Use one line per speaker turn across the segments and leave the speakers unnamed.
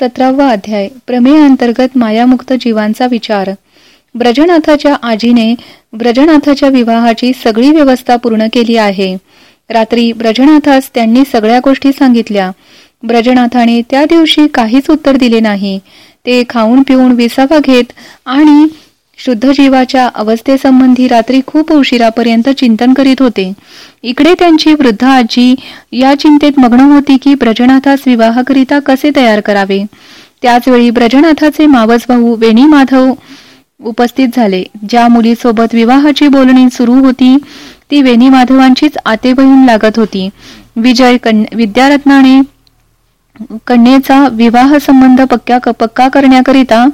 सतरावा अध्याय. प्रमेयांतर्गत मायामुक्त जीवांचा विचार. ब्रजनाथाच्या आजीने ब्रजनाथाच्या विवाहाची सगळी व्यवस्था पूर्ण केली आहे. रात्री ब्रजनाथास त्यांनी सगळ्या गोष्टी सांगितल्या. ब्रजनाथाने त्या दिवशी काहीच उत्तर दिले नाही. ते खाऊन पिऊन विसावा घेत आणि शुद्ध जीवाच्या अवस्थेसंबंधी रात्री खूप उशिरापर्यंत चिंतन करीत होते. इकडे त्यांची वृद्ध आजी या चिंतेत मग्न होती की ब्रजनाथास विवाहकरिता कसे तयार करावे? त्याचवेळी ब्रजनाथाचे मावस भाऊ वेणी माधव उपस्थित झाले. ज्या मुलीसोबत विवाहाची बोलणी सुरू होती ती वेणी माधवांचीच आते बहीण लागत होती. विजय विद्यारत्नाने कन्येचा विवाह संबंध पक्का पक्का करण्याकरिता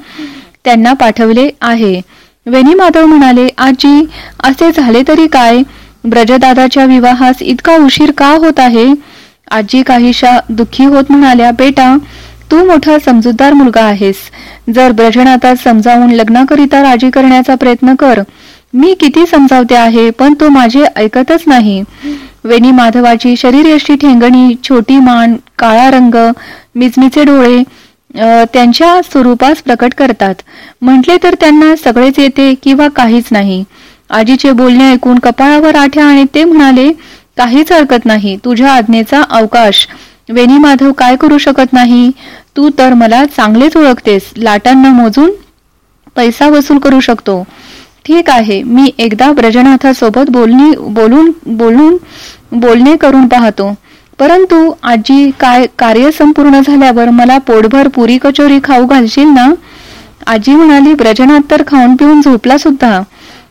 त्यांना पाठवले आहे. वेणी माधव म्हणाले आजी असे झाले तरी काय? ब्रजदादाच्या विवाहास इतका उशीर का होत आहे? आजी काहीशा दुःखी होत म्हणाल्या बेटा तू मोठा समजूतदार मुलगा आहेस. जर ब्रजनाथा समजावून लग्नाकरिता राजी करण्याचा प्रयत्न कर. मी किती समजावते आहे पण तो माझे ऐकतच नाही. वेणी माधवाची शरीरयष्टी ठेंगणी छोटी मान काळा रंग मिजमीचे डोळे त्यांच्या स्वरूपास प्रकट करतात. म्हटले तर त्यांना सगळेच येते किंवा काहीच नाही. आजीचे बोलणे ऐकून कपाळावर आठ्या आणि ते म्हणाले काहीच हरकत नाही. तुझ्या आज्ञेचा अवकाश. वेणी माधव काय करू शकत नाही? तू तर मला चांगलेच ओळखतेस. लाटांना मोजून पैसा वसूल करू शकतो. ठीक आहे. मी एकदा ब्रजनाथासोबत बोलणी बोलून बोलून बोलणे करून पाहतो. परंतु आजी काय कार्य संपूर्ण झाल्यावर मला पोटभर पुरी कचोरी खाऊ घालशील ना? आजी म्हणाली ब्रजनात तर खाऊन पिऊन झोपला सुद्धा.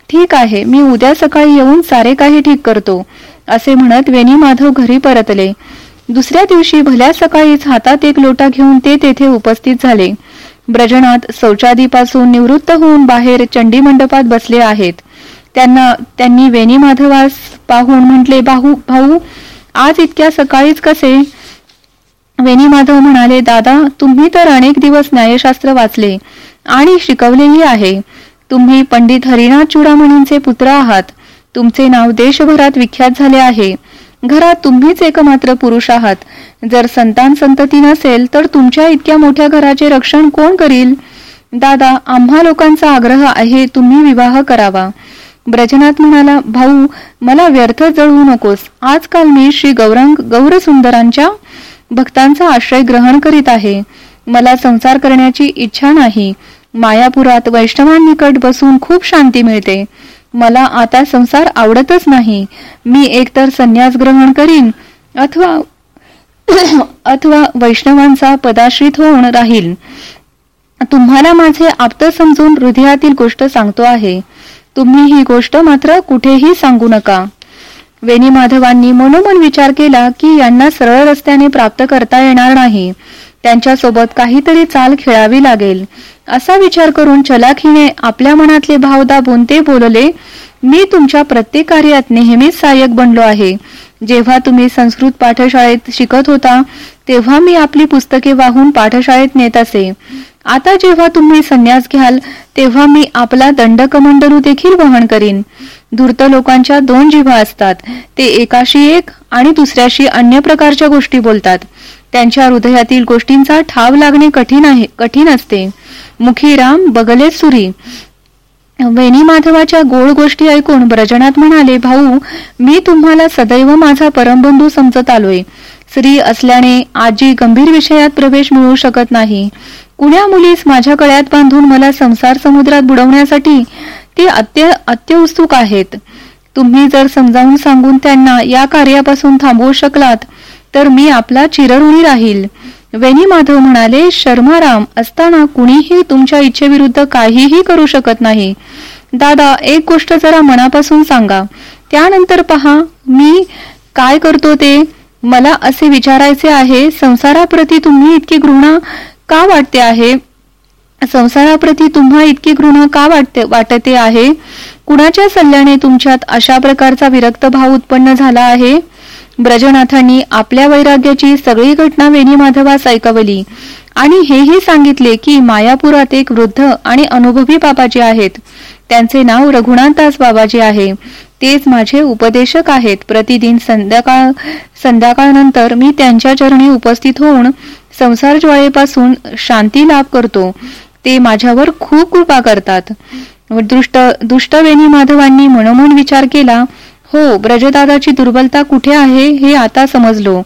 ठीक आहे मी उद्या सकाळी येऊन सारे काही ठीक करतो असे म्हणत वेणी माधव घरी परतले. दुसऱ्या दिवशी भल्या सकाळीच हातात एक लोटा घेऊन ते तेथे उपस्थित झाले. ब्रजनात शौचादीपासून निवृत्त होऊन बाहेर चंडी मंडपात बसले आहेत. त्यांना त्यांनी वेणी माधवास पाहून म्हटले भाऊ भाऊ आज इतक्या सकाळीच कसे? वेणी माधव म्हणाले दादा तुम्ही तर अनेक दिवस न्यायशास्त्र वाचले आणि शिकवलेही आहे. तुम्ही पंडित हरिनाथ चुडामणींचे पुत्र आहात. तुमचे नाव देशभरात विख्यात झाले आहे. घरात तुम्हीच एकमात्र पुरुष आहात. जर संतान संतती नसेल तर तुमच्या इतक्या मोठ्या घराचे रक्षण कोण करील? दादा आम्हा लोकांचा आग्रह आहे तुम्ही विवाह करावा. ब्रजनाथ म्हणाला भाऊ मला व्यर्थ जळवू नकोस. आजकाल मी श्री गौरंग गौरसुंदरांच्या भक्तांचा आश्रय ग्रहण करीत आहे. मला संसार करण्याची इच्छा नाही. मायापुरात वैष्णवांनिकट बसून खूप शांती मिळते. मला आता संसार आवडतच नाही. मी एकतर संन्यास ग्रहण करीन अथवा अथवा वैष्णवांचा पदाश्रित होऊन राहील. तुम्हाला माझे आप्त समजून हृदयातील गोष्ट सांगतो आहे. तुम्ही ही गोष्ट मात्र कुठेही सांगू नका. वेणी माधवांनी मनोमन विचार केला की यांना सरळ रस्त्याने प्राप्त करता येणार नाही. त्यांच्यासोबत काहीतरी चाल खेळावी लागेल. असा विचार करून चलाखीने आपल्या मनातले भाव दाबून ते बोलले मी तुमच्या प्रत्येक कार्यात नेहमीच सहाय्यक बनलो आहे. जेव्हा तुम्ही संस्कृत पाठशाळेत शिकत होता तेव्हा मी आपली पुस्तके वाहून पाठशाळेत नेत असे. आता जेव्हा तुम्ही संन्यास घ्याल तेव्हा मी आपला दंडकमंडलू देखील वहन करीन. धूर्त लोकांच्या दोन जिव्हा असतात ते एकाशी एक आणि दुसऱ्याशी अन्य प्रकारच्या गोष्टी बोलतात. त्यांच्या हृदयातील गोष्टींचा ठाव लागणे कठीण आहे कठीण असते. मुखी राम बगले सुरी. वेणी माधवाच्या गोड गोष्टी ऐकून ब्रजनात म्हणाले भाऊ मी तुम्हाला सदैव माझा परमबंधू समजत आलोय. स्त्री असल्याने आजी गंभीर विषयात प्रवेश मिळू शकत नाही. कुण्या मुलीस माझ्या कळ्यात बांधून मला संसार समुद्रात बुडवण्यासाठी ती अत्य अत्युत्सुक आहेत. तुम्ही जर समजावून सांगून त्यांना या कार्यापासून थांबवू शकलात तर मी आपला चिरऋणी राहील. वेणी माधव म्हणाले शर्माराम असताना कुणीही तुमच्या इच्छेविरुद्ध काहीही करू शकत नाही. दादा एक गोष्ट जरा मनापासून सांगा. त्यानंतर पहा मी काय करतो ते? मला असे विचारायचे आहे संसाराप्रती तुम्ही इतकी घृणा का वाटते आहे? संसाराप्रती तुम्हा इतकी घृणा का वाटते वाटते आहे? कुणाच्या सल्ल्याने तुमच्यात अशा प्रकारचा विरक्त भाव उत्पन्न झाला आहे? ब्रजनाथांनी आपल्या वैराग्याची सगळी घटना वेणी माधवास ऐकवली. आणि हेही सांगितले की मायापुरात एक वृद्ध आणि अनुभवी बाबाजी आहेत. त्यांचे नाव रघुनाथदास बाबाजी आहे. तेच माझे उपदेशक आहेत. प्रतिदिन संध्याकाळ संध्याकाळनंतर मी त्यांच्या चरणी उपस्थित होऊन संसार ज्वाळेपासून शांती लाभ करतो. ते माझ्यावर खूप कृपा करतात. दुष्ट दुष्टवेणी माधवांनी मनोमन विचार केला हो ब्रजदादाची दुर्बलता कुठे आहे हे आता समजलो.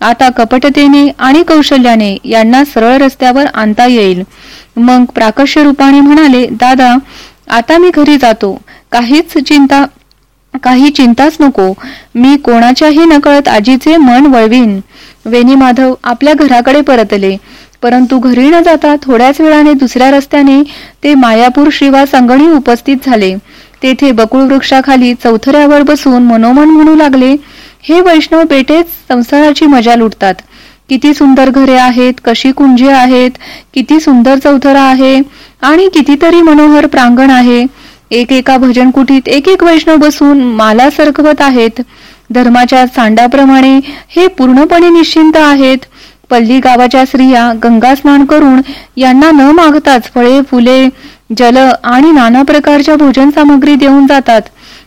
आता कपटतेने आणि कौशल्याने यांना सरळ रस्त्यावर आणता येईल. मग प्राकश्य रूपाने म्हणाले दादा आता मी घरी जातो. काहीच चिंता काही चिंताच नको. मी कोणाच्याही नकळत आजीचे मन वळवीन. वेणी माधव आपल्या घराकडे परतले. परंतु घरी न जाता थोड्याच वेळाने दुसऱ्या रस्त्याने ते मायापूर शिवा संगणी उपस्थित झाले. तेथे बकुळ वृक्षाखाली चौथऱ्यावर बसून मनोमन म्हणू लागले हे वैष्णव पेटेच संसाराची मजा लुटतात. किती सुंदर घरे आहेत कशी कुंजे आहेत किती सुंदर चौथरा आहे आणि कितीतरी मनोहर प्रांगण आहे. एक एका भजन कुटीत एक एक वैष्णव बसून माला सरकवत आहेत. धर्माच्या सांडाप्रमाणे हे पूर्णपणे निश्चिंत आहेत. पल्ली गावाच्या स्त्रिया गंगा स्नान करून यांना न मागताच फळे फुले जल आणि नाना प्रकारच्या भोजन सामग्री देऊन जातात.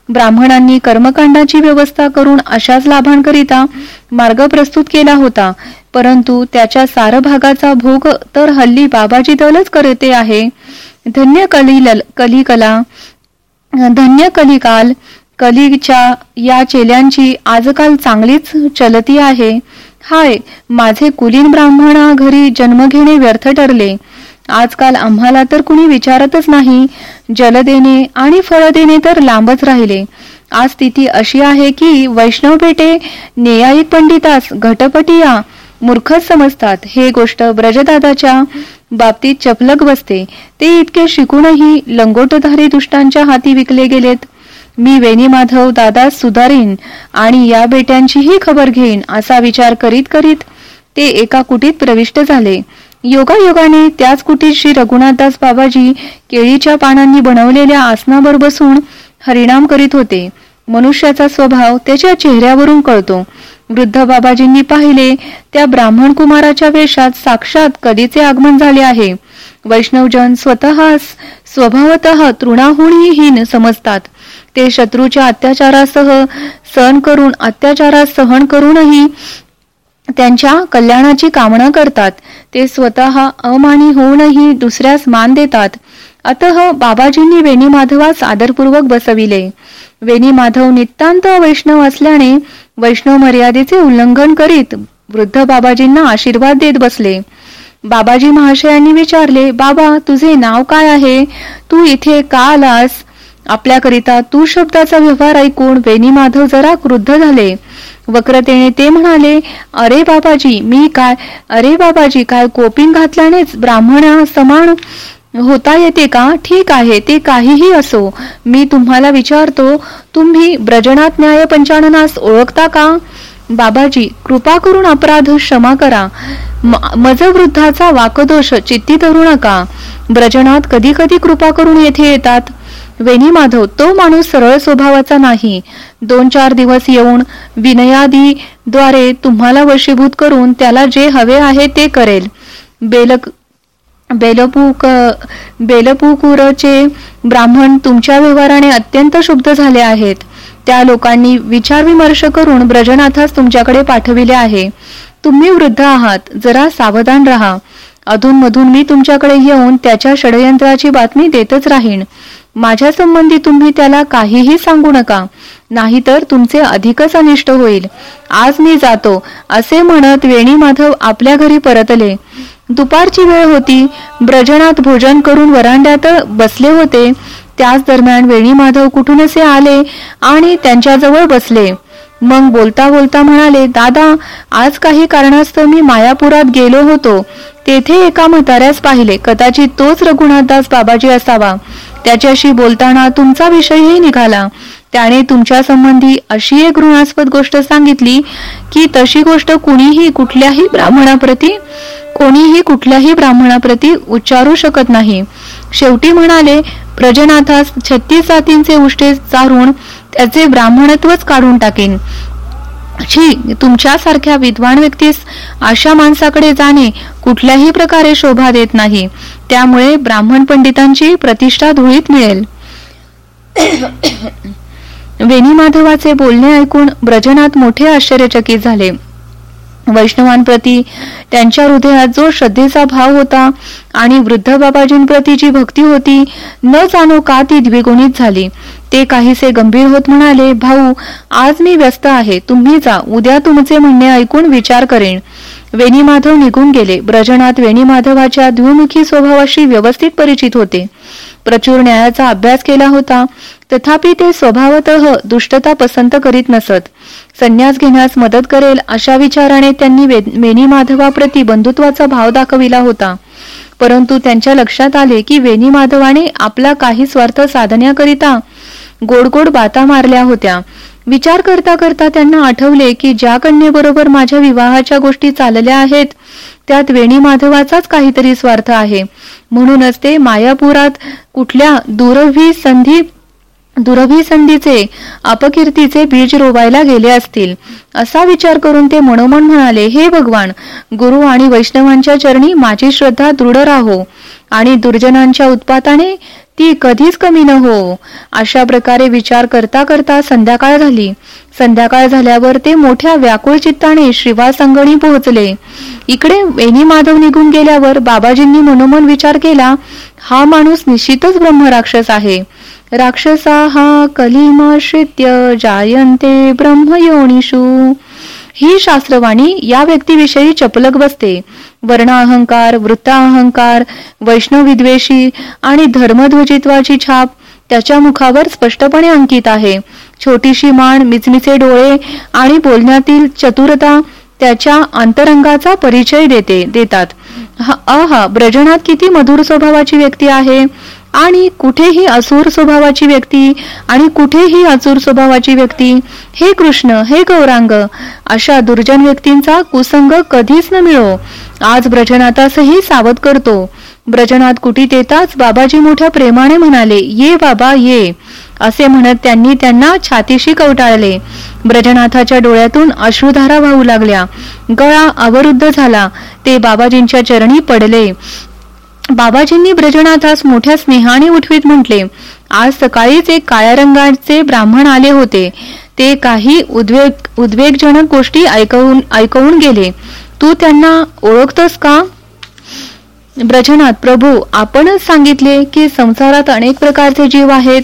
ब्राह्मणांनी कर्मकांडाची व्यवस्था करून अशाच लाभांकरिता मार्ग प्रस्तुत केला होता. परंतु त्याच्या सार भागाचा भोग तर हल्ली बाबाजी दलच करते आहे. धन्य कली कलिकला धन्य कलिकाल. कलीच्या या चेल्यांची आजकाल चांगलीच चलती आहे. हाय माझे कुलीन ब्राह्मणा घरी जन्म घेणे व्यर्थ ठरले. आजकाल आम्हाला तर कुणी विचारतच नाही. जल देणे आणि फळ देणे तर लांबच राहिले. आज स्थिती अशी आहे की वैष्णव पेटे नेयायिक पंडितास घटपटिया मूर्खच समजतात. हे गोष्ट ब्रजदादाच्या बाबतीत चपलक बसते. ते इतके शिकूनही लंगोटधारी दुष्टांच्या हाती विकले गेलेत. मी वेणी माधव दादा सुधारीन आणि या बेट्यांचीही खबर घेईन असा विचार करीत करीत ते एका कुटीत प्रविष्ट झाले. योगायोगाने त्याच कुटीत श्री रघुनाथदास बाबाजी केळीच्या पानांनी बनवलेल्या आसनावर बसून हरिणाम करीत होते. मनुष्याचा स्वभाव त्याच्या चेहऱ्यावरून कळतो. वृद्ध बाबाजींनी पाहिले त्या ब्राह्मण कुमाराच्या वेशात साक्षात कधीचे आगमन झाले आहे. वैष्णवजन स्वतः स्वभावत तृणाहूनही हीन समजतात. ते शत्रूच्या अत्याचारासह सहन करून अत्याचारात सहन करूनही त्यांच्या कल्याणाची कामना करतात. ते स्वतः अमानी होऊनही दुसऱ्यास मान देतात. अतः बाबाजींनी वेणी माधवास आदरपूर्वक बसविले. वेणी माधव नितांत वैष्णव असल्याने वैष्णव मर्यादेचे उल्लंघन करीत वृद्ध बाबाजींना आशीर्वाद देत बसले. बाबाजी महाशयांनी विचारले बाबा तुझे नाव काय आहे? तू इथे का आलास? आपल्याकरिता तू शब्दाचा व्यवहार ऐकून वेणी माधव जरा क्रुद्ध झाले. वक्रतेने ते म्हणाले अरे बाबाजी मी काय अरे बाबाजी काय कोपिंग घातल्यानेच ब्राह्मणा समान होता येते का? ठीक आहे ते काहीही असो. मी तुम्हाला विचारतो तुम्ही ब्रजनात न्याय पंचाननास ओळखता का? बाबाजी कृपा करून अपराध क्षमा करा. मज वृद्धाचा वाकदोष चित्ती धरू नका. ब्रजनात कधी कधी कृपा करून येथे येतात? वेणी माधव तो माणूस सरळ स्वभावाचा नाही. दोन चार दिवस येऊन विनयादी द्वारे तुम्हाला वशीभूत करून त्याला जे हवे आहे ते करेल. बेलक बेलपूक बेलपूकुरचे ब्राह्मण तुमच्या व्यवहाराने अत्यंत शुद्ध झाले आहेत. त्या लोकांनी विचारविमर्श करून ब्रजनाथास तुमच्याकडे पाठविले आहे. तुम्ही वृद्ध आहात जरा सावधान राहा. अधूनमधून मी तुमच्याकडे येऊन त्याच्या षडयंत्राची बातमी देतच राहीन. माझ्या संबंधी तुम्ही त्याला काहीही सांगू नका. नाहीतर तुमचे अधिकच अनिष्ट होईल. आज मी जातो असे म्हणत वेणी माधव आपल्या घरी परतले. दुपारची वेळ होती. ब्रजनात भोजन करून वरांड्यात बसले होते. त्याच दरम्यान वेणी माधव कुठून असे आले आणि त्यांच्याजवळ बसले. मग बोलता बोलता म्हणाले दादा आज काही कारणास्तव मी मायापुरात गेलो होतो. तेथे एका म्हाताऱ्यास पाहिले. कदाचित तोच रघुनाथदास बाबाजी असावा. त्याच्याशी बोलताना तुमचा विषयही निघाला. त्याने तुमच्या संबंधी अशी एक घृणास्पद गोष्ट सांगितली की तशी गोष्ट कुणीही कुठल्याही ब्राह्मणाप्रती कोणीही कुठल्याही ब्राह्मणाप्रती उच्चारू शकत नाही. शेवटी म्हणाले प्रजनाथास छत्तीस जातींचे उष्टे चारून त्याचे ब्राह्मणत्वच काढून टाकेन. छी तुमच्यासारख्या विद्वान व्यक्तीस अशा माणसाकडे जाणे कुठल्याही प्रकारे शोभा देत नाही. त्यामुळे ब्राह्मण पंडितांची प्रतिष्ठा धुळीत मिळेल. वेणी माधवाचे बोलणे ऐकून ब्रजनात मोठे आश्चर्यचकित झाले. वैष्णवांप्रती त्यांच्या हृदयात जो श्रद्धेचा भाव होता आणि वृद्ध बाबाजींप्रती जी भक्ती होती न जाणो का ती द्विगुणित झाली. ते काहीसे गंभीर होत म्हणाले भाऊ आज मी व्यस्त आहे तुम्ही जा उद्या तुमचे म्हणणे ऐकून विचार करेन. वेणीमाधव निघून गेले. ब्रजनाथ वेणीमाधवाच्या द्विमुखी स्वभावाशी व्यवस्थित परिचित होते. प्रचुर न्यायाचा अभ्यास केला होता. तथापि ते स्वभावत दुष्टता पसंत करीत नसत. संन्यास घेण्यास मदत करेल अशा विचाराने त्यांनी वेणी माधवाप्रती बंधुत्वाचा भाव दाखविला होता. परंतु त्यांच्या लक्षात आले की वेणी माधवाने आपला काही स्वार्थ साधण्याकरिता गोड गोड बाता मारल्या होत्या. विचार करता करता त्यांना आठवले की ज्या कन्येबरोबर माझ्या विवाहाच्या गोष्टी चालल्या आहेत त्यात वेणी माधवाचाच काहीतरी स्वार्थ आहे. म्हणूनच ते मायापुरात कुठल्या दुरभी संधी दुरभिसंधीचे अपकीर्तीचे बीज रोवायला गेले असतील. असा विचार करून ते मनोमन म्हणाले हे भगवान गुरु आणि वैष्णवांच्या चरणी माझी श्रद्धा दृढ राहो आणि दुर्जनांच्या उत्पाताने ती कधीच कमी न हो. अशा प्रकारे विचार करता करता संध्याकाळ झाली. संध्याकाळ झाल्यावर ते मोठ्या व्याकुळ चित्ताने श्रीवासंगणी पोहोचले. इकडे वेणी माधव निघून गेल्यावर बाबाजींनी मनोमन विचार केला हा माणूस निश्चितच ब्रह्मराक्षस आहे. राक्षसा हा कलिमाश्रित्य जायंते ब्रह्मयोनिषु. ही शास्त्रवाणी या व्यक्तीविषयी चपलक बसते. वर्ण अहंकार वृत्ता अहंकार वैष्णविद्वेषी आणि धर्मध्वजित्वाची छाप त्याच्या मुखावर स्पष्टपणे अंकित आहे. छोटीशी मान मिचमिचे डोळे आणि बोलण्यातील चतुरता त्याच्या अंतरंगाचा परिचय देते देतात. अहा ब्रजनात किती मधुर स्वभावाची व्यक्ती आहे. आणि कुठेही असुर स्वभावाची व्यक्ती आणि कुठेही अचूर स्वभावाची व्यक्ती हे कृष्ण हे गौरांग अशा दुर्जन व्यक्तींचा कुसंग कधीच न मिळो. आज ब्रजनाथासही सावध करतो. ब्रजनाथ कुटीत येताच बाबाजी मोठ्या प्रेमाने म्हणाले ये बाबा ये. असे म्हणत त्यांनी त्यांना छातीशी कवटाळले. ब्रजनाथाच्या डोळ्यातून अश्रुधारा वाहू लागल्या. गळा अवरुद्ध झाला. ते बाबाजींच्या चरणी पडले. बाबाजींनी ब्रजनाथास मोठ्या स्नेहाने उठवीत म्हटले. आज सकाळीच एक काळ्या रंगाचे ब्राह्मण आले होते. ते काही उद्वेग उद्वेगजनक गोष्टी ऐकवून ऐकवून गेले. तू त्यांना ओळखतोस का? ब्रजनाथ प्रभू आपणच सांगितले की संसारात अनेक प्रकारचे जीव आहेत.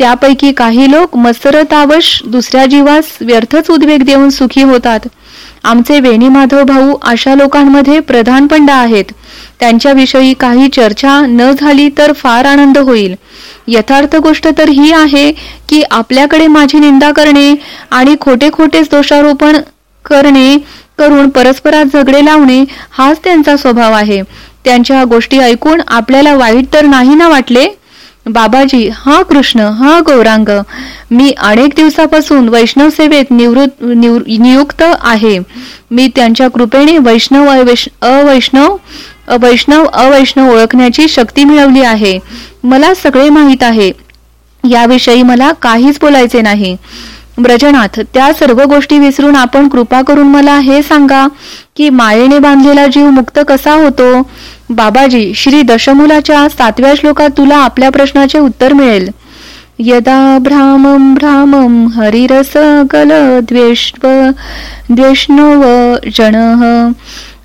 त्यापैकी काही लोक मत्सरतावश दुसऱ्या जीवास व्यर्थच उद्वेग देऊन सुखी होतात. आमचे वेणी माधव भाऊ अशा लोकांमध्ये प्रधान पंडा आहेत. त्यांच्याविषयी काही चर्चा न झाली तर फार आनंद होईल. यथार्थ गोष्ट तर ही आहे की आपल्याकडे माझी निंदा करणे आणि खोटे खोटेच दोषारोपण करणे करून परस्परात झगडे लावणे हाच त्यांचा स्वभाव आहे. त्यांच्या गोष्टी ऐकून आपल्याला वाईट तर नाही ना वाटले? बाबाजी हा कृष्ण हा गौरांग मी अनेक दिवसापासून वैष्णव सेवेत निवृत्त नियुक्त आहे. मी त्यांच्या कृपेने वैष्णव अवैष्णव वैष्णव अवैष्णव ओळखण्याची शक्ती मिळवली आहे. मला सगळे माहीत आहे. याविषयी मला काहीच बोलायचे नाही. ब्रजनाथ त्या सर्व गोष्टी विसरून आपण कृपा करून मला हे सांगा की मायेने बांधलेला जीव मुक्त कसा होतो? बाबाजी श्री दशमुलाच्या सातव्या श्लोकात तुला आपल्या प्रश्नाचे उत्तर मिळेल. यदा भ्रामं भ्रामं हरिरस कल द्वेष्व द्वेष्णव जनः।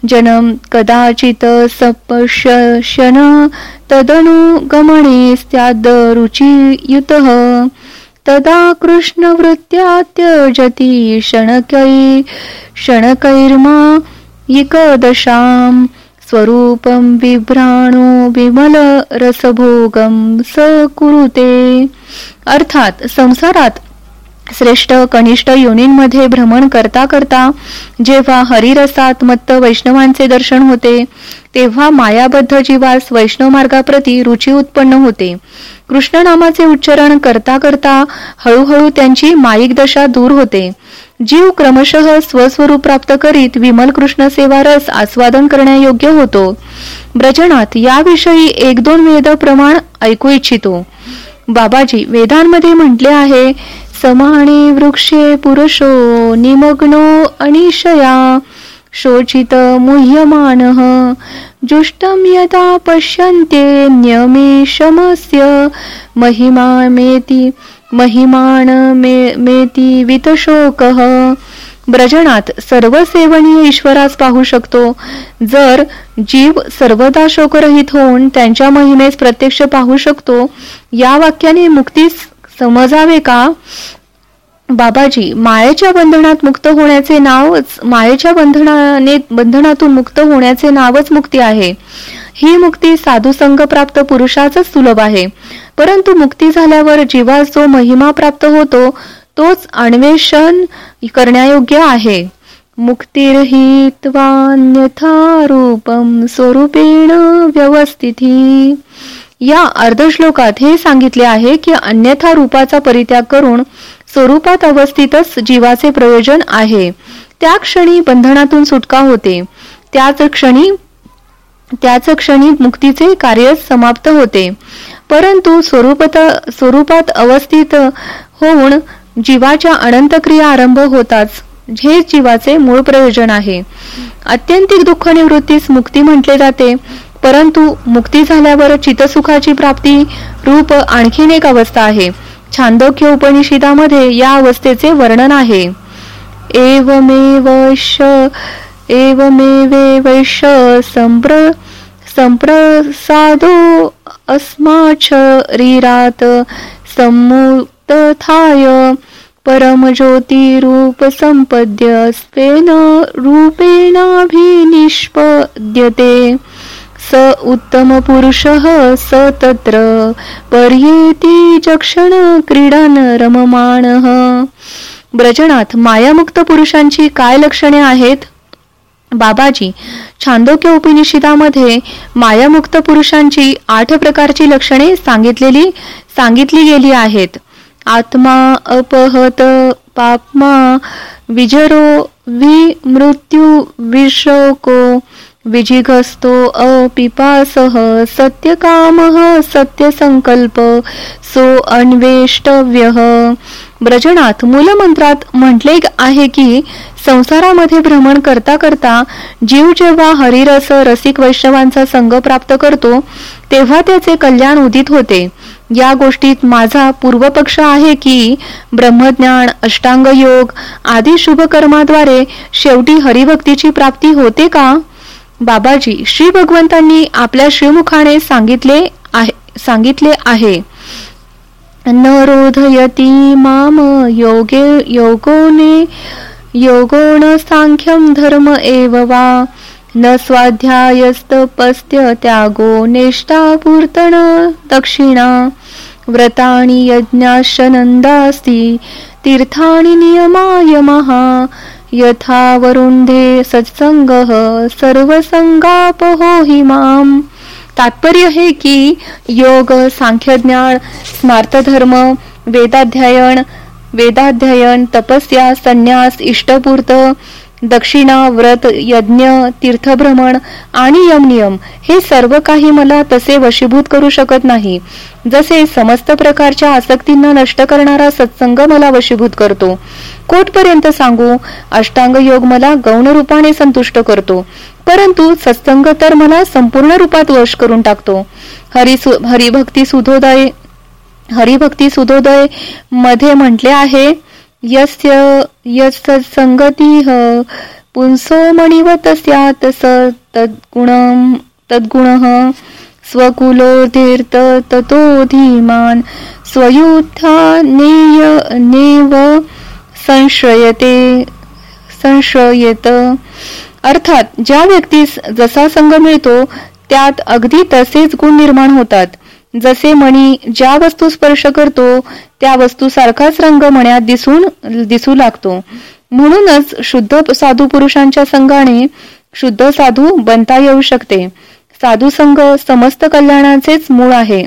जनम कदाचित सपशन तदनुगमने स्याद रुचियुतः। तदा कृष्णवृत्त्यात्यजति शणकै शणकैर्मा इकदशाम्। स्वरूपं विभ्राणो विमल रसभोगम स कुरुते। अर्थात संसारात श्रेष्ठ कनिष्ठ योनींमध्ये भ्रमण करता करता जेव्हा हरिरसात मत्त वैष्णवांचे दर्शन होते तेव्हा मायाबद्ध जीवास वैष्णव मार्गाप्रती रुची उत्पन्न होते. कृष्ण नामाचे उच्चारण करता करता हळूहळू त्यांची माईक दशा दूर होते. जीव क्रमशः स्वस्वरूप प्राप्त करीत विमल कृष्ण सेवा रस आस्वादन करण्यायोग्य होतो. ब्रजनाथ याविषयी एक दोन वेद प्रमाण ऐकू इच्छितो. बाबाजी वेदांमध्ये म्हटले आहे समाने वृक्षे पुरुषो निमग्नो अनिशया शोचित मुह्यमान जुष्टम यदा पश्यन्ते शमस्य महिमा मेति महिमान मे मेति वितशोक। ब्रजनात सर्व सेवनीय ईश्वरास पाहू शकतो। जर जीव सर्वदा शोकरहित होऊन त्यांच्या महिमेस प्रत्यक्ष पाहू शकतो या वाक्याने मुक्तीस समजावे का? बाबाजी मायेच्या बंधनात मुक्त होण्याचे नावच मायेच्या बंधनाने बंधनातून मुक्त होण्याचे नावच मुक्ती आहे. ही मुक्ती साधुसंग प्राप्त पुरुषाच सुलभ आहे. परंतु मुक्ती झाल्यावर जीवास जो महिमा प्राप्त होतो तोच अन्वेषण करण्यायोग्य आहे. मुक्तिरहित्वान्यथा रूपम स्वरूपेण व्यवस्थिती. या अर्धश्लोकात हे सांगितले आहे की अन्यथा रूपाचा परित्याग करून स्वरूपात अवस्थितच जीवाचे प्रयोजन आहे. त्या क्षणी बंधनातून सुटका होते. त्याच क्षणी त्याच क्षणी मुक्तीचे कार्य समाप्त होते. परंतु स्वरूपत स्वरूपात अवस्थित होऊन जीवाच्या अनंत क्रिया आरंभ होताच. हे जीवाचे मूळ प्रयोजन आहे. अत्यंतिक दुःख निवृत्तीस मुक्ती म्हटले जाते. परंतु मुक्ती झाल्यावर चितसुखाची प्राप्ती रूप आणखीन एक अवस्था आहे. छांदोक्य उपनिषदामध्ये या अवस्थेचे वर्णन आहे. एवमेव एवमेवेश संप्र संप्रसादो अस्माचरीरात सम्मुक्तथाय परमज्योतिरूप संपद्य स्वेन रूपेणाभिनिष्पद्यते। स उत्तम पुरुष स तत्र पर्येती जक्षण क्रीडन रममाण. ब्रजनाथ मायामुक्त पुरुषांची काय लक्षणे आहेत? बाबाजी छांदोक्य उपनिषदामध्ये मायामुक्त पुरुषांची आठ प्रकारची लक्षणे सांगितलेली सांगितली गेली आहेत. आत्मा अपहत पापमा विजरो वि मृत्यू विशोको विजिगस्तो अपिपासः सत्यकामः सत्यसंकल्प सो अन्वेष्टव्यः ब्रजनाथ मूलमंत्रात म्हटले आहे की संसारामध्ये भ्रमण करता करता जीव जेव्हा हरिरस रसिक वैष्णवांचा संघ प्राप्त करतो तेव्हा त्याचे कल्याण उदित होते. या गोष्टीत माझा पूर्वपक्ष आहे की ब्रह्मज्ञान अष्टांग योग आदी शुभ कर्माद्वारे शेवटी हरिभक्तीची प्राप्ती होते का? बाबाजी श्री भगवंतांनी आपल्या श्रीमुखाने सांगितले आहे सांगितले आहे. न रोधयती माम योगे योगोने योगोण सांख्यम धर्म एव वा। न स्वाध्यायस्तपस्त्य त्यागो नेष्टापूर्तन दक्षिणा। व्रतानी यज्ञाशनंदास्ती तीर्थानि नियमाय महा। वरुंधे सत्संग सर्वसंगापहो हि माम। तात्पर्य हे की योग सांख्यज्ञान स्मार्थधर्म वेदाध्ययन वेदाध्ययन तपस्या संन्यास इष्टपूर्त दक्षिणा व्रत यज्ञ तीर्थभ्रमण आणि यमनियम हे सर्व काही मला तसे वशीभूत करू शकत नाही. जसे समस्त प्रकारच्या आसक्तींना नष्ट करणारा सत्संग मला वशीभूत करतो. कोटपर्यंत सांगू अष्टांग योग मला गौण रूपाने संतुष्ट करतो. परंतु सत्संग तर मला संपूर्ण रूपात वश करून टाकतो. हरि हरिभक्ती सुधोदय हरिभक्ती सुधोदयमध्ये म्हटले आहे यस्य यत्सत्संगतिः पुंसो मणिवत तस्या स तद्गुणं तद्गुणः स्वकुलोधीर्त ततो धीमान स्वयुद्धा नेय नेव संशयते संशयत अर्थात ज्या व्यक्तीस जसा संघ मिळतो त्यात अगदी तसेच गुण निर्माण होतात. जसे मणी ज्या वस्तू स्पर्श करतो त्या वस्तू सारखाच रंग मण्यात दिसून दिसू लागतो. म्हणूनच शुद्ध साधू पुरुषांच्या संघाने शुद्ध साधू बनता येऊ शकते. साधू संघ समस्त कल्याणाचेच मूळ आहे.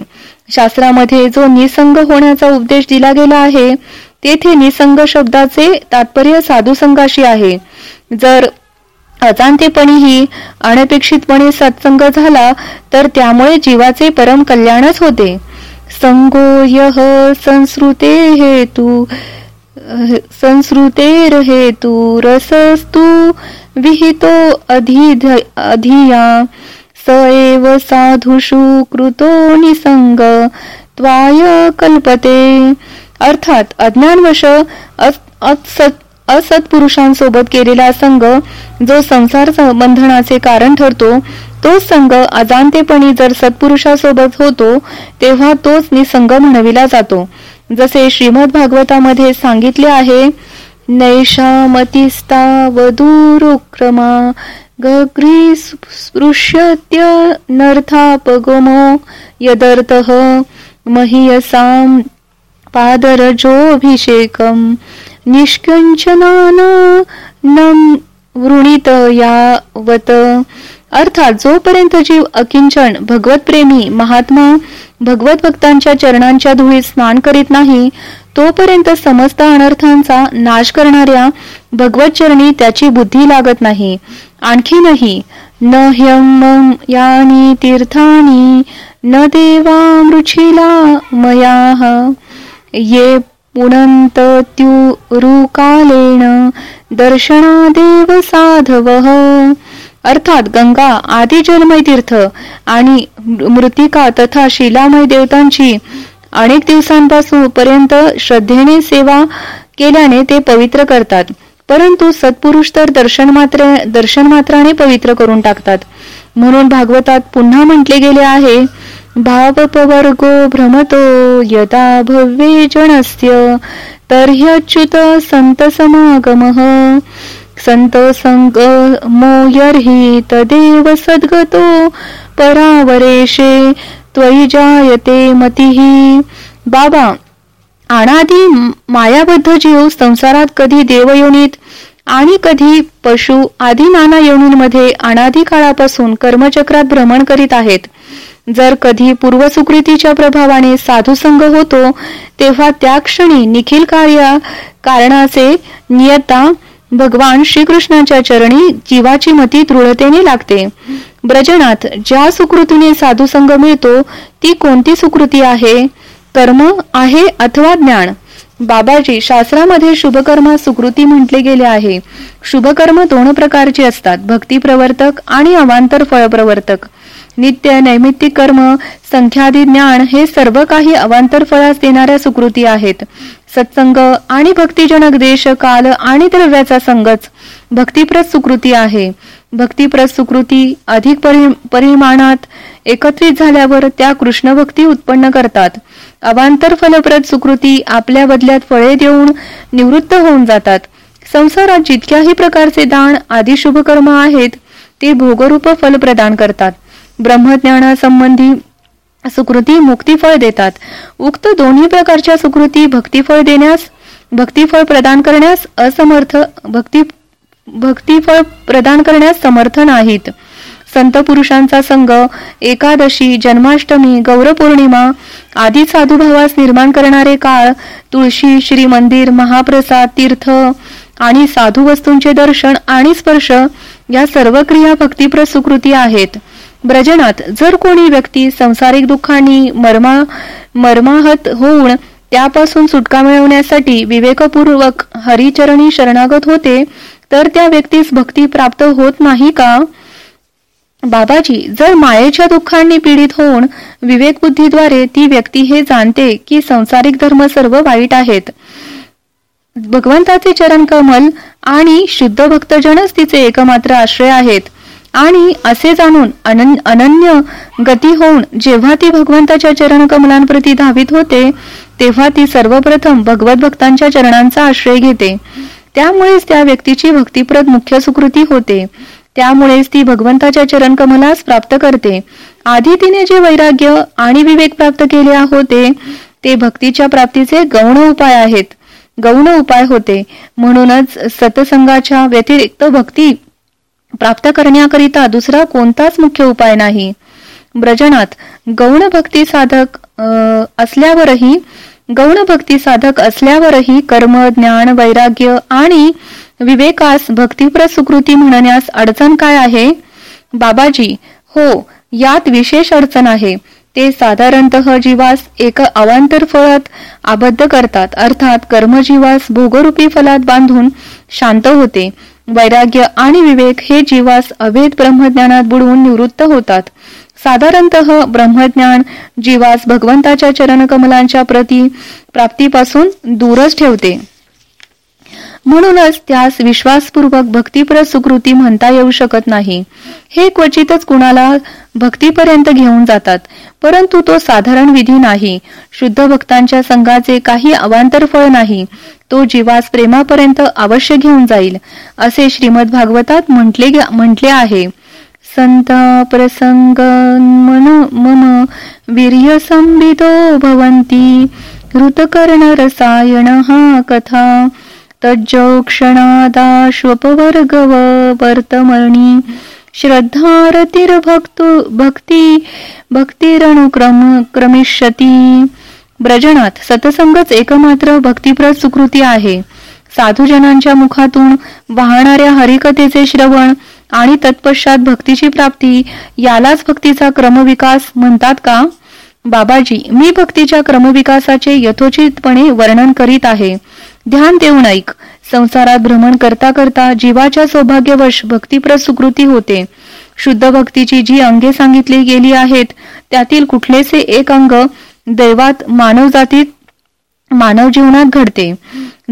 शास्त्रामध्ये जो निसंग होण्याचा उपदेश दिला गेला आहे तेथे निसंग शब्दाचे तात्पर्य साधू संघाशी आहे. जर अजांतेपणीही अनपेक्षितपणे सत्संग झाला तर त्यामुळे जीवाचे परम कल्याणच होते. संगो यह संस्कृते हेतू संस्कृतेर हेतू रसस्तु विहितो अधिया स एव साधुषु कृतो निसंग त्वाय कल्पते. अर्थात अज्ञानवश असत्पुरुषांसोबत केलेला संघ जो संसार बंधनाचे कारण ठरतो तोच संघ अजाणतेपणी जर सत्पुरुषासोबत होतो तेव्हा तोच निसंग म्हणविला जातो. जसे श्रीमद भागवतामध्ये सांगितले आहे नैषामतिस्ता वधूरुक्रमा गग्री स्पृश्यत्य नर्थापगमो यदर्थः महीयसां पादरजोऽभिषेकम् वृणीत यावत. अर्थात जोपर्यंत जीव अकिंचन भगवत प्रेमी महात्मा भगवत भक्तांच्या चरणांच्या धुळीत स्नान करीत नाही तोपर्यंत समस्त अनर्थांचा नाश करणाऱ्या भगवत चरणी त्याची बुद्धी लागत नाही. आणखीनही न ह्यम यानी तीर्थानी न देवामृछिला मया. ये पुनंतत्युरुकालेण दर्शनादेव साधव। अर्थात गंगा आदी जलमय तीर्थ आणि मृतिका तथा शिलामय देवतांची अनेक दिवसांपासून पर्यंत श्रद्धेने सेवा केल्याने ते पवित्र करतात. परंतु सत्पुरुष तर दर्शन मात्र दर्शन मात्राने पवित्र करून टाकतात. म्हणून भागवतात पुन्हा म्हटले गेले आहे भावपवर्गो भ्रमतो यदा भव्ये जनस्य तर्ह्यच्युत संत समागम संत संग मोयर्हि तदेव सद्गतो परावरेशे त्वयि जायते मतिः। बाबा अनादी मायाबद्ध जीव संसारात कधी देवयोनीत आणि कधी पशु आदी नाना योनींमध्ये अनादी काळापासून कर्मचक्रात भ्रमण करीत आहेत। जर कधी पूर्वसुकृतीच्या प्रभावाने साधुसंग होतो तेव्हा त्या क्षणी निखिल कार्य कारणाचे नियता भगवान श्रीकृष्णाच्या चरणी जीवाची मती दृढतेने लागते. ब्रजनात ज्या सुकृतीने साधुसंग मिळतो ती कोणती सुकृती आहे? कर्म आहे अथवा ज्ञान? बाबाजी शास्त्रामध्ये शुभकर्म सुकृती म्हटले गेले आहे. शुभकर्म दोन प्रकारचे असतात भक्ती प्रवर्तक आणि अवांतर फळ प्रवर्तक नित्य नैमित्तिक कर्म संख्यादी ज्ञान हे सर्व काही अवांतर फळास देणाऱ्या सुकृती आहेत. सत्संग आणि भक्तिजनक देश काल आणि द्रव्याचा संगच भक्तिप्रत सुकृती आहे. भक्तिप्रत सुकृती अधिक परिमाणात एकत्रित झाल्यावर त्या कृष्ण भक्ती उत्पन्न करतात. अवांतर फलप्रत सुकृती आपल्या बदल्यात फळे देऊन निवृत्त होऊन जातात. संसारात जितक्याही प्रकारचे दान आदी शुभकर्म आहेत ते भोगरूप फल प्रदान करतात. ब्रह्मज्ञानासंबंधी सुकृती मुक्तीफळ देतात. उक्त दोन्ही प्रकारच्या सुकृती भक्तीफळ देण्यास भक्तिफळ प्रदान करण्यास असमर्थ भक्ती भक्तीफळ प्रदान करण्यास समर्थ नाहीत. संत पुरुषांचा संघ एकादशी जन्माष्टमी गौरपौर्णिमा आदी साधुभावास निर्माण करणारे काळ तुळशी श्री मंदिर महाप्रसाद तीर्थ आणि साधू वस्तूंचे दर्शन आणि स्पर्श या सर्व क्रिया भक्तिप्र सुकृती आहेत. ब्रजनात जर कोणी व्यक्ती संसारिक दुःखांनी मर्मा मर्माहत होऊन त्यापासून सुटका मिळवण्यासाठी विवेकपूर्वक हरिचरणी शरणागत होते तर त्या व्यक्तीस भक्ती प्राप्त होत नाही का? बाबाजी जर मायेच्या दुःखांनी पीडित होऊन विवेक बुद्धीद्वारे ती व्यक्ती हे जाणते की संसारिक धर्म सर्व वाईट आहेत भगवंताचे चरण कमल आणि शुद्ध भक्तजनच तिचे एकमात्र आश्रय आहेत आणि असे जाणून अनन अनन्य गती होऊन जेव्हा ती भगवंताच्या चरण कमलांप्रती धावित होते तेव्हा ती सर्वप्रथम भगवत भक्तांच्या चरणांचा आश्रय घेते. त्यामुळेच त्या व्यक्तीची भक्तिप्रद मुख्य सुकृती होते. त्यामुळेच ती भगवंताच्या चरण कमलास प्राप्त करते. आधी तिने जे वैराग्य आणि विवेक प्राप्त केले होते ते भक्तीच्या प्राप्तीचे गौण उपाय आहेत. गौण उपाय होते. म्हणूनच सतसंगाच्या व्यतिरिक्त भक्ती प्राप्त करण्याकरिता दुसरा कोणताच मुख्य उपाय नाही. ब्रजनात गौण भक्ती साधक असल्यावरही गौण भक्ती साधक असल्यावरही कर्म ज्ञान वैराग्य आणि विवेकास भक्तिप्र सुकृती म्हणण्यास अडचण काय आहे? बाबाजी हो यात विशेष अडचण आहे. ते साधारणत जीवास एक अवांतर फळात आबद्ध करतात. अर्थात कर्मजीवास भोगरूपी फलात बांधून शांत होते. वैराग्य आणि विवेक हे जीवास अभेद ब्रह्मज्ञानात बुडवून निवृत्त होतात. साधारणत ब्रह्मज्ञान जीवास भगवंताच्या चरणकमलांच्या प्रती प्राप्तीपासून दूरच ठेवते. म्हणूनच त्यास विश्वासपूर्वक भक्तीपर सुकृती म्हणता येऊ शकत नाही. हे क्वचितच कुणाला भक्तीपर्यंत घेऊन जातात परंतु तो साधारण विधी नाही. शुद्ध भक्तांच्या संघाचे काही अवांतर फळ नाही. तो जीवास प्रेमापर्यंत अवश्य घेऊन जाईल असे श्रीमद भागवतात म्हटले म्हटले आहे. संत प्रसंग मम वीर्य संबितो भवंती ऋतकर्ण रसायन हा कथा. तज्जो क्षणादाश्वपवर्गव वर्तमणी श्रद्धारतिर्भक्तु भक्ती भक्तिरनुक्रम क्रमिष्यती। ब्रजनात सतसंगच एकमात्र भक्तिप्रत सुकृती आहे. साधूजनांच्या मुखातून वाहणाऱ्या हरिकथेचे श्रवण आणि तत्पश्चात भक्तीची प्राप्ती यालाच भक्तीचा क्रमविकास म्हणतात का? बाबाजी मी भक्तीच्या क्रमविकासाचे यथोचितपणे वर्णन करीत आहे. ध्यान देऊन ऐक. संसारात भ्रमण करता करता जीवाच्या सौभाग्यवश भक्तिप्रत सुकृती होते. शुद्ध भक्तीची जी अंगे सांगितली गेली आहेत त्यातील कुठलेसे एक अंग दैवात मानव जातीत मानव जीवनात घडते.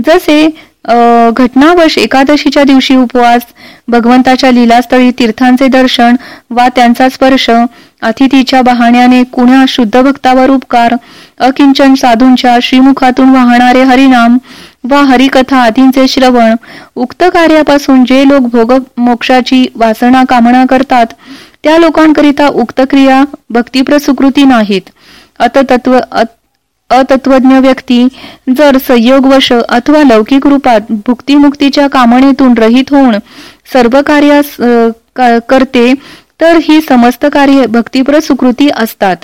जसे घटनावश एकादशीच्या दिवशी उपवास भगवंताच्या लीलास्थळी तीर्थांचे दर्शन वा त्यांचा स्पर्श अतिथीच्या बहाण्याने कुण्या शुद्ध भक्तावर उपकार अकिंचन साधूंच्या श्रीमुखातून वाहणारे हरिनाम वा हरिकथा आदींचे श्रवण उक्त कार्यापासून जे लोक भोग मोक्षाची वासना कामना करतात त्या लोकांकरिता उक्त क्रिया भक्तिप्रसुकृती नाहीत. अतत्व अतत्वज्ञ व्यक्ती जर संयोगवश अथवा लौकिक रूपात भुक्तीमुक्तीच्या कामनेतून रहित होऊन सर्व कार्यास करते तर ही समस्त कार्ये भक्तिप्रसुकृती असतात.